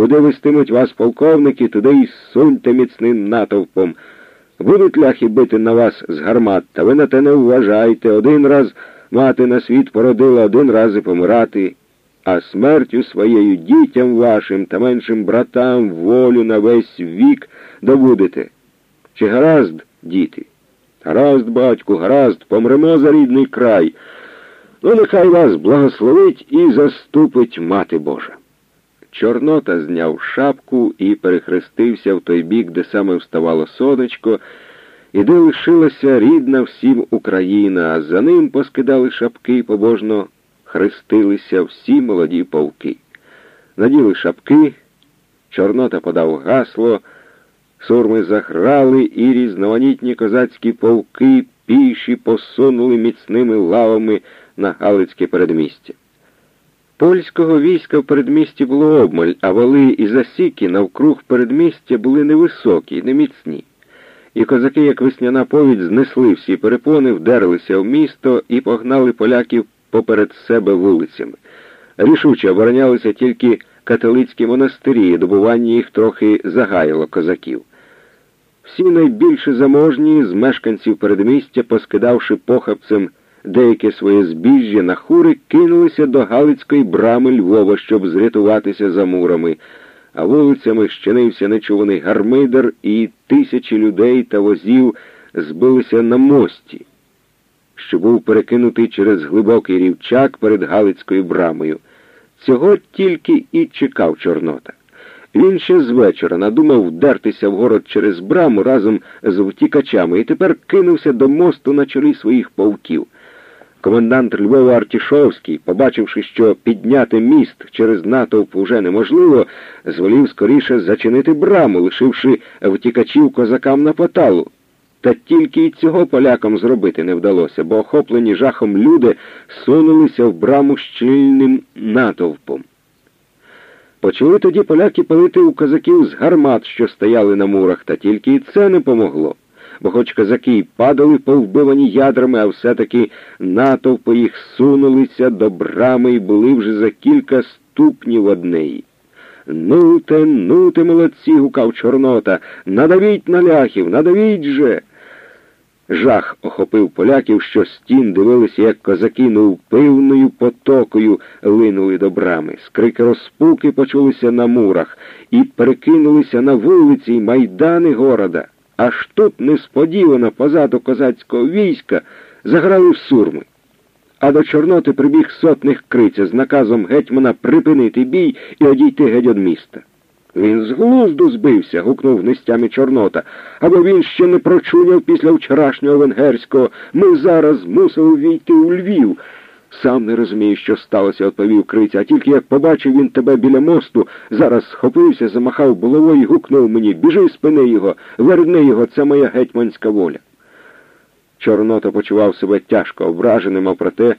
Куди вестимуть вас полковники, туди й суньте міцним натовпом. Будуть ляхи бити на вас з гармат, та ви на те не вважайте. Один раз мати на світ породила, один раз і помирати, а смертю своєю дітям вашим та меншим братам волю на весь вік добудете. Чи гаразд, діти? Гаразд, батьку, гаразд, помремо за рідний край. Ну, нехай вас благословить і заступить мати Божа. Чорнота зняв шапку і перехрестився в той бік, де саме вставало сонечко, і де лишилася рідна всім Україна, а за ним поскидали шапки і побожно хрестилися всі молоді полки. Наділи шапки, Чорнота подав гасло, сурми заграли, і різноманітні козацькі полки піші посунули міцними лавами на Галицьке передмістя. Польського війська в передмісті було обмаль, а вали і засіки навкруг передмістя були невисокі, неміцні. І козаки, як весняна повідь, знесли всі перепони, вдерлися в місто і погнали поляків поперед себе вулицями. Рішуче оборонялися тільки католицькі монастирі, добування їх трохи загаяло козаків. Всі найбільше заможні з мешканців передмістя, поскидавши похапцем деяке своє збіжжя на хури, кинулися до Галицької брами Львова, щоб зрятуватися за мурами, а вулицями щинився нечуваний гармидер, і тисячі людей та возів збилися на мості, що був перекинутий через глибокий рівчак перед Галицькою брамою. Цього тільки і чекав Чорнота. Він ще з вечора надумав вдертися в город через браму разом з втікачами і тепер кинувся до мосту на чолі своїх полків. Комендант Львова Артішовський, побачивши, що підняти міст через натовп уже неможливо, зволів скоріше зачинити браму, лишивши втікачів козакам на поталу. Та тільки й цього полякам зробити не вдалося, бо охоплені жахом люди сунулися в браму щільним натовпом. Почали тоді поляки палити у козаків з гармат, що стояли на мурах, та тільки і це не помогло. Бо хоч козаки й падали повбивані ядрами, а все-таки натовпи їх сунулися до брами і були вже за кілька ступнів однеї. Ну те, ну молодці, гукав Чорнота, надавіть на ляхів, надавіть же. Жах охопив поляків, що стін дивилися, як козаки невпивною потокою линули до брами. Скрики розпуки почулися на мурах і перекинулися на вулиці й майдани города. Аж тут несподівано позаду козацького війська заграли в сурми. А до Чорноти прибіг сотник криця з наказом гетьмана припинити бій і одійти геть від міста. Він з глузду збився, гукнув нестями Чорнота, або він ще не прочуняв після вчорашнього венгерського. Ми зараз мусили війти у Львів. Сам не розумію, що сталося, відповів криця, а тільки як побачив він тебе біля мосту, зараз схопився, замахав булавою і гукнув мені Біжи, спини його, верни його, це моя гетьманська воля. Чорнота почував себе тяжко ображеним, а проте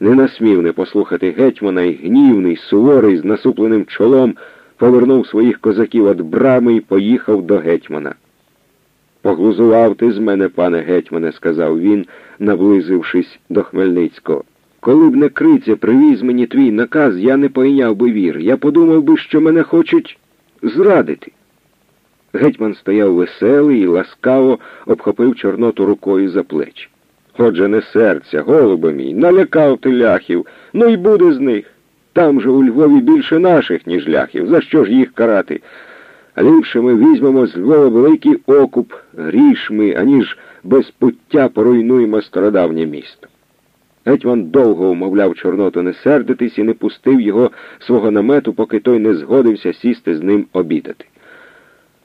не насмів не послухати гетьмана і гнівний, суворий, з насупленим чолом повернув своїх козаків від брами і поїхав до гетьмана. Поглузував ти з мене, пане гетьмане, сказав він, наблизившись до Хмельницького. Коли б не криця привіз мені твій наказ, я не пойняв би вір. Я подумав би, що мене хочуть зрадити. Гетьман стояв веселий і ласкаво обхопив Чорноту рукою за плечі. Отже, не серця, голубе мій, налякав ти ляхів, ну й буде з них. Там же у Львові більше наших, ніж ляхів. За що ж їх карати? Ліпше ми візьмемо з Львова великий окуп, гріш ми, аніж без пуття поруйнуємо стародавнє місто. Гетьман довго умовляв Чорноту не сердитись і не пустив його свого намету, поки той не згодився сісти з ним обідати.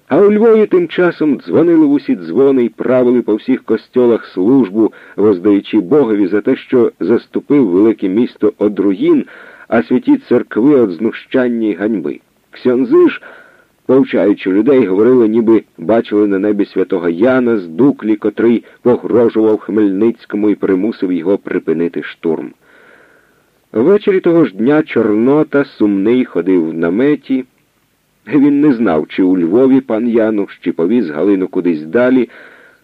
А у Львові тим часом дзвонили в усі дзвони і правили по всіх костьолах службу, воздаючи Богові за те, що заступив велике місто Одруїн, а святі церкви від знущання й ганьби. Ксьонзи ж, повчаючи людей, говорили, ніби бачили на небі святого Яна з дуклі, котрий погрожував Хмельницькому і примусив його припинити штурм. Ввечері того ж дня Чорнота сумний ходив в наметі. Він не знав, чи у Львові пан Януш, чи повіз Галину кудись далі,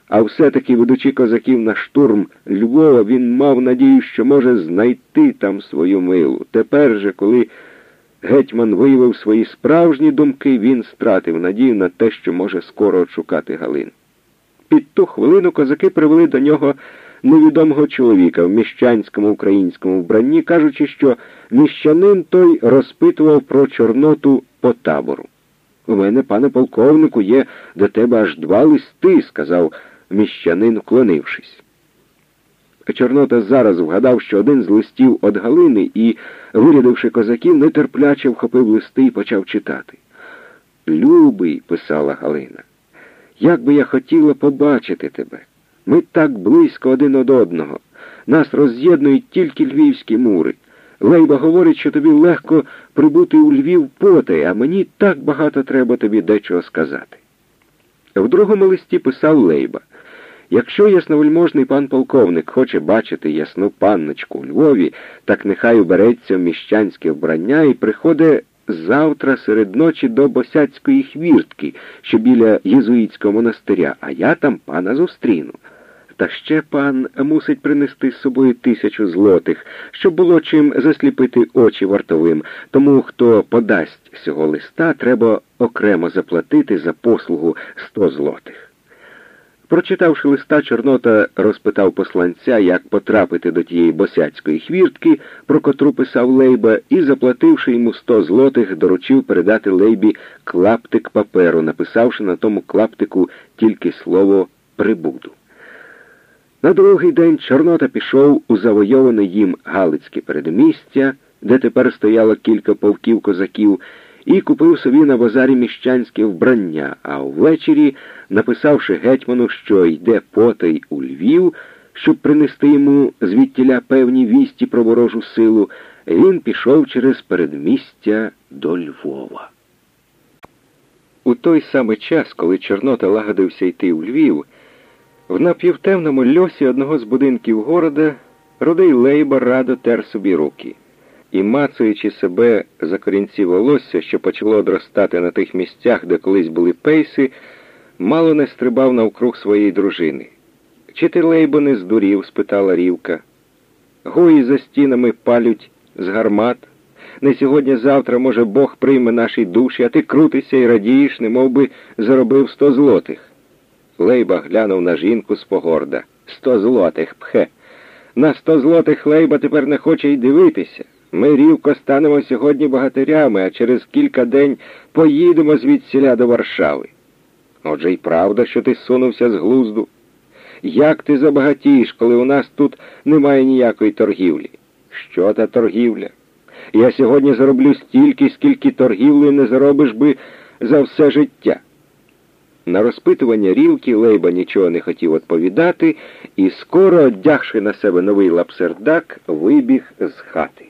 а все-таки, ведучи козаків на штурм Львова, він мав надію, що може знайти там свою милу. Тепер же, коли гетьман виявив свої справжні думки, він стратив надію на те, що може скоро отшукати Галину. Під ту хвилину козаки привели до нього невідомого чоловіка в міщанському українському вбранні, кажучи, що міщанин той розпитував про Чорноту по табору. У мене, пане полковнику, є до тебе аж два листи, сказав міщанин, вклонившись. Чорнота зараз вгадав, що один з листів від Галини і, вирядивши козаків, нетерпляче вхопив листи і почав читати. Любий, писала Галина, як би я хотіла побачити тебе. Ми так близько один од одного. Нас роз'єднують тільки львівські мури. Лейба говорить, що тобі легко прибути у Львів потай, а мені так багато треба тобі дечого сказати. В другому листі писав Лейба. Якщо ясновельможний пан полковник хоче бачити ясну панночку у Львові, так нехай убереться в міщанське вбрання і приходить завтра серед ночі до босяцької хвіртки, що біля єзуїтського монастиря, а я там пана зустріну. Та ще пан мусить принести з собою тисячу злотих, щоб було чим засліпити очі вартовим. Тому, хто подасть цього листа, треба окремо заплатити за послугу сто злотих. Прочитавши листа, Чорнота розпитав посланця, як потрапити до тієї босяцької хвіртки, про котру писав Лейба, і, заплативши йому сто злотих, доручив передати Лейбі клаптик паперу, написавши на тому клаптику тільки слово прибуду. На другий день Чорнота пішов у завойоване їм Галицьке передмістя, де тепер стояло кілька полків козаків, і купив собі на базарі міщанське вбрання, а ввечері, написавши гетьману, що йде потай у Львів, щоб принести йому звідтіля певні вісті про ворожу силу, він пішов через передмістя до Львова. У той самий час, коли Чорнота лагодився йти у Львів, в напівтемному льосі одного з будинків города рудий Лейба радо тер собі руки і, мацуючи себе за корінці волосся, що почало одростати на тих місцях, де колись були пейси, мало не стрибав навкруг своєї дружини. Чи ти, Лейбо, не здурів? спитала Рівка. Гої за стінами палють з гармат. Не сьогодні-завтра, може, Бог прийме наші душі, а ти крутишся і радієш, не би заробив сто злотих. Лейба глянув на жінку з погорда. Сто злотих, пхе. На сто злотих Лейба тепер не хоче й дивитися. Ми рівко станемо сьогодні богатирями, а через кілька день поїдемо звідсіля до Варшави. Отже й правда, що ти сунувся з глузду. Як ти забагатієш, коли у нас тут немає ніякої торгівлі? Що та торгівля? Я сьогодні зароблю стільки, скільки торгівлі не заробиш би за все життя. На розпитування рівки Лейба нічого не хотів відповідати і, скоро, одягши на себе новий лапсердак, вибіг з хати.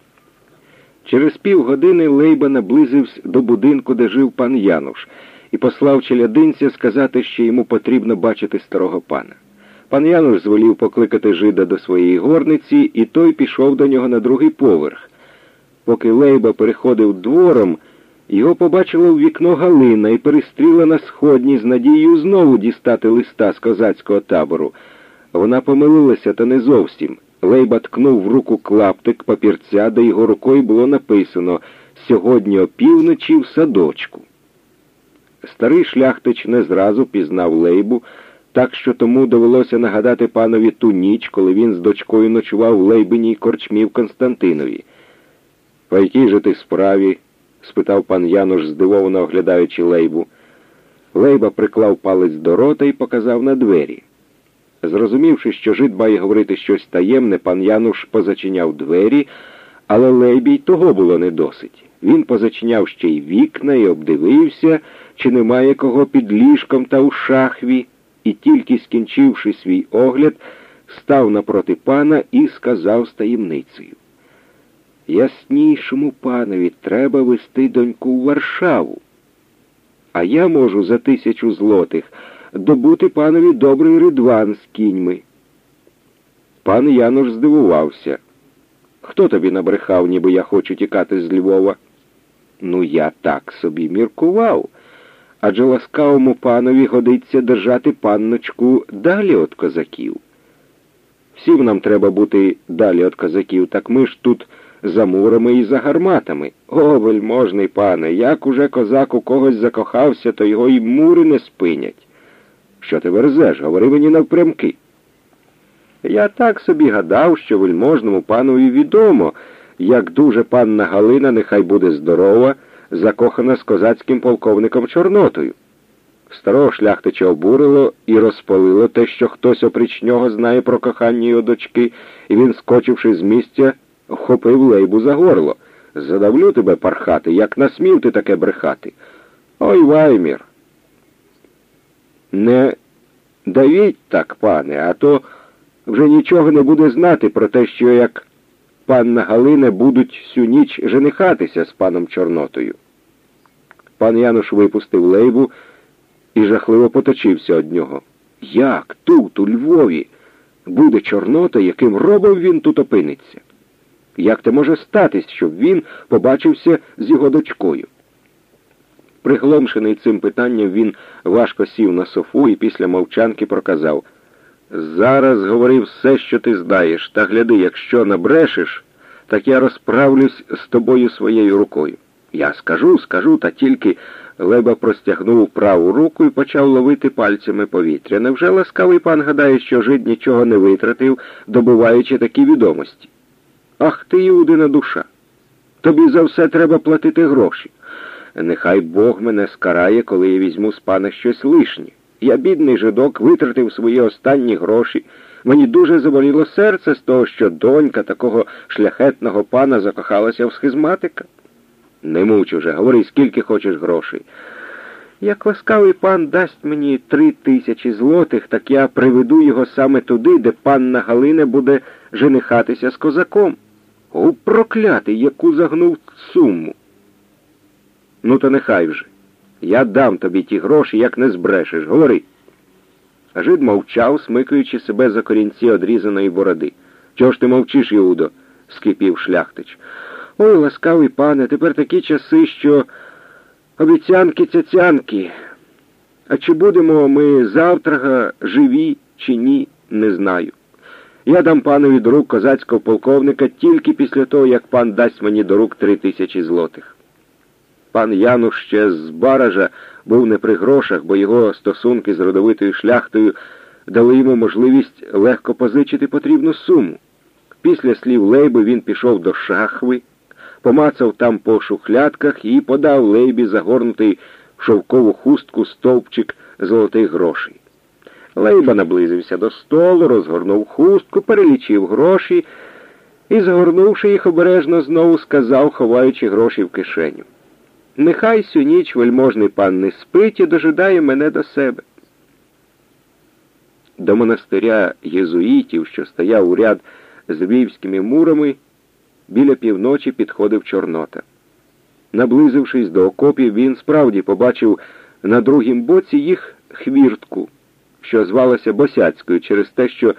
Через півгодини Лейба наблизився до будинку, де жив пан Януш, і послав челядинця сказати, що йому потрібно бачити старого пана. Пан Януш зволів покликати жида до своєї горниці, і той пішов до нього на другий поверх. Поки Лейба переходив двором, його побачила в вікно Галина і перестріла на сходні з надією знову дістати листа з козацького табору. Вона помилилася, та не зовсім. Лейба ткнув в руку клаптик папірця, де його рукою було написано Сьогодні опівночі в садочку. Старий шляхтич не зразу пізнав Лейбу, так що тому довелося нагадати панові ту ніч, коли він з дочкою ночував в Лейбиній корчмі в Константинові. По якій же ти справі? спитав пан Януш, здивовано оглядаючи Лейбу. Лейба приклав палець до рота і показав на двері. Зрозумівши, що жид має говорити щось таємне, пан Януш позачиняв двері, але Лейбій того було не досить. Він позачиняв ще й вікна і обдивився, чи немає кого під ліжком та у шахві, і тільки скінчивши свій огляд, став напроти пана і сказав з таємницею. Яснішому панові треба вести доньку в Варшаву. А я можу за тисячу злотих добути панові добрий ридван з кіньми. Пан Януш здивувався. Хто тобі набрехав, ніби я хочу тікати з Львова? Ну, я так собі міркував. Адже ласкавому панові годиться держати панночку далі від козаків. Всім нам треба бути далі від козаків, так ми ж тут за мурами і за гарматами. О, вельможний пане, як уже козак у когось закохався, то його й мури не спинять. Що ти верзеш? Говори мені навпрямки. Я так собі гадав, що вельможному панові відомо, як дуже панна Галина, нехай буде здорова, закохана з козацьким полковником Чорнотою. Старого шляхтича обурило і розпалило те, що хтось опріч нього знає про кохання його дочки, і він, скочивши з місця, вхопив лейбу за горло. Задавлю тебе, пархати, як насмів ти таке брехати. Ой, Ваймір. Не давіть так, пане, а то вже нічого не буде знати про те, що як панна Галина будуть всю ніч женихатися з паном Чорнотою. Пан Януш випустив лейбу і жахливо поточився од нього. Як тут, у Львові, буде Чорнота, яким робом він тут опиниться? Як те може статись, щоб він побачився з його дочкою? Пригломшений цим питанням, він важко сів на софу і після мовчанки проказав Зараз говори все, що ти знаєш, та гляди, якщо набрешеш, так я розправлюсь з тобою своєю рукою. Я скажу, скажу, та тільки Леба простягнув праву руку і почав ловити пальцями повітря. Невже ласкавий пан гадає, що жид нічого не витратив, добуваючи такі відомості? Ах ти, Іудина душа! Тобі за все треба платити гроші. Нехай Бог мене скарає, коли я візьму з пана щось лишнє. Я, бідний жидок, витратив свої останні гроші. Мені дуже заболіло серце з того, що донька такого шляхетного пана закохалася в схизматика. Не муч уже, говори, скільки хочеш грошей. Як ласкавий пан дасть мені три тисячі злотих, так я приведу його саме туди, де панна Галина буде женихатися з козаком. О, проклятий, яку загнув суму. Ну, то нехай вже. Я дам тобі ті гроші, як не збрешеш. Говори. Жид мовчав, смикаючи себе за корінці одрізаної бороди. Чого ж ти мовчиш, Іудо? скипів шляхтич. Ой, ласкавий пане, тепер такі часи, що обіцянки цяцянки. А чи будемо ми завтра живі чи ні, не знаю. Я дам панові до рук козацького полковника тільки після того, як пан дасть мені до рук три тисячі злотих. Пан Януш ще з баража був не при грошах, бо його стосунки з родовитою шляхтою дали йому можливість легко позичити потрібну суму. Після слів Лейби він пішов до шахви, помацав там по шухлядках і подав Лейбі загорнутий в шовкову хустку стовпчик золотих грошей. Лейба наблизився до столу, розгорнув хустку, перелічив гроші і, загорнувши їх обережно, знову сказав, ховаючи гроші в кишеню. Нехай сю ніч вельможний пан не спить і дожидає мене до себе. До монастиря єзуїтів, що стояв у ряд з львівськими мурами, біля півночі підходив Чорнота. Наблизившись до окопів, він справді побачив на другім боці їх хвіртку, що звалася Босяцькою через те, що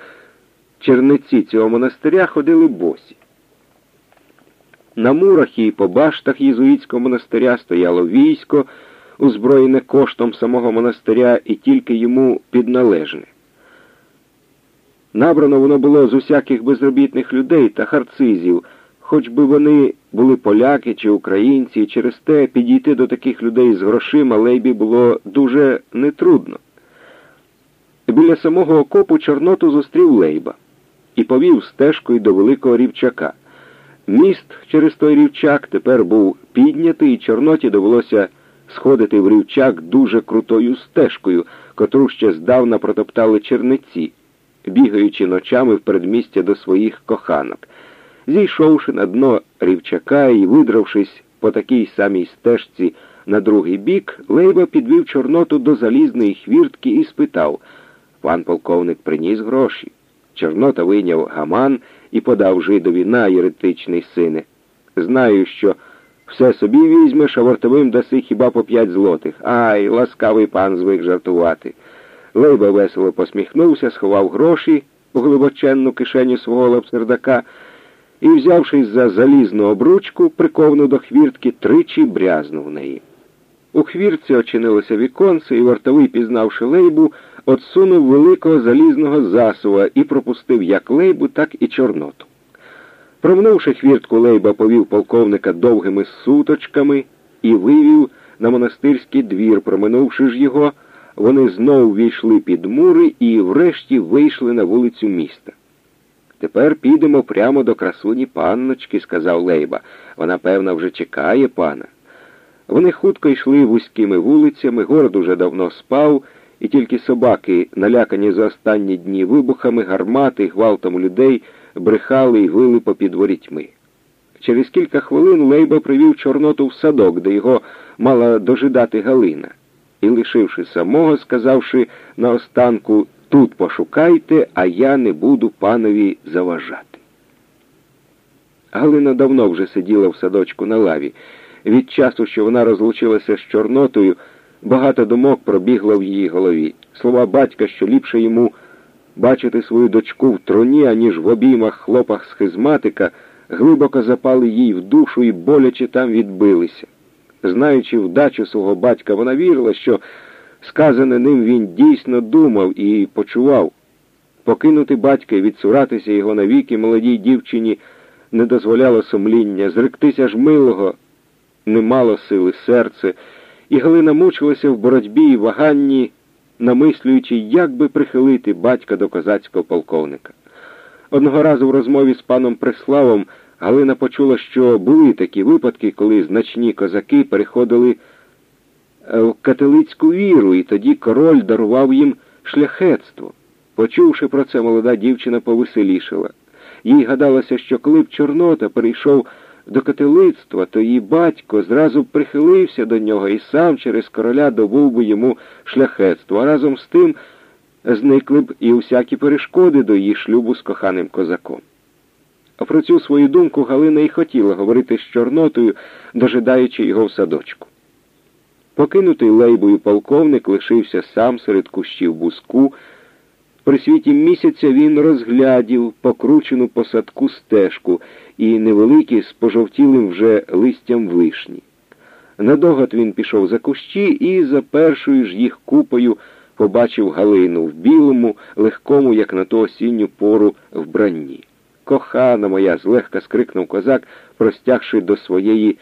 черниці цього монастиря ходили босі. На мурах і по баштах єзуїтського монастиря стояло військо, озброєне коштом самого монастиря і тільки йому підналежне. Набрано воно було з усяких безробітних людей та харцизів, хоч би вони були поляки чи українці, і через те підійти до таких людей з грошима лейбі було дуже нетрудно. Біля самого окопу Чорноту зустрів Лейба і повів стежкою до великого рівчака. Міст через той рівчак тепер був піднятий, і Чорноті довелося сходити в рівчак дуже крутою стежкою, котру ще здавна протоптали черниці, бігаючи ночами в передмістя до своїх коханок. Зійшовши на дно рівчака і видравшись по такій самій стежці на другий бік, Лейба підвів Чорноту до залізної хвіртки і спитав пан полковник приніс гроші. Чорнота вийняв гаман і подав жидові на єретичний сине. Знаю, що все собі візьмеш, а вартовим даси хіба по п'ять злотих. Ай, ласкавий пан звик жартувати. Лейба весело посміхнувся, сховав гроші у глибоченну кишеню свого лапсердака і, взявшись за залізну обручку, приковну до хвіртки, тричі брязнув неї. У хвіртці очинилося віконце, і вартовий, пізнавши лейбу, отсунув великого залізного засува і пропустив як лейбу, так і Чорноту. Промнувши хвіртку, Лейба повів полковника довгими суточками і вивів на монастирський двір. Проминувши ж його, вони знову війшли під мури і врешті вийшли на вулицю міста. Тепер підемо прямо до красуні панночки, сказав Лейба. Вона, певно, вже чекає пана. Вони хутко йшли вузькими вулицями, город уже давно спав, і тільки собаки, налякані за останні дні вибухами, гармати, гвалтом людей, брехали і вили попід ворітьми. Через кілька хвилин Лейба привів Чорноту в садок, де його мала дожидати Галина, і, лишивши самого, сказавши наостанку тут пошукайте, а я не буду панові заважати. Галина давно вже сиділа в садочку на лаві. Від часу, що вона розлучилася з Чорнотою, багато думок пробігло в її голові. Слова батька, що ліпше йому бачити свою дочку в троні, аніж в обіймах хлопах схизматика, глибоко запали їй в душу і боляче там відбилися. Знаючи вдачу свого батька, вона вірила, що сказане ним він дійсно думав і почував. Покинути батька і відсуратися його навіки молодій дівчині не дозволяло сумління, зректися ж милого не мало сили серце, і Галина мучилася в боротьбі і ваганні, намислюючи, як би прихилити батька до козацького полковника. Одного разу в розмові з паном Преславом Галина почула, що були такі випадки, коли значні козаки переходили е, в католицьку віру, і тоді король дарував їм шляхетство. Почувши про це, молода дівчина повеселішала. Їй гадалося, що коли б Чорнота перейшов до католицтва, то її батько зразу прихилився до нього і сам через короля добув би йому шляхетство, а разом з тим зникли б і усякі перешкоди до її шлюбу з коханим козаком. А про цю свою думку Галина і хотіла говорити з Чорнотою, дожидаючи його в садочку. Покинутий лейбою полковник лишився сам серед кущів буску. При світі місяця він розглядів покручену посадку стежку і невеликі з пожовтілим вже листям вишні. Надогад він пішов за кущі і за першою ж їх купою побачив Галину в білому, легкому, як на ту осінню пору, вбранні. Кохана моя, злегка скрикнув козак, простягши до своєї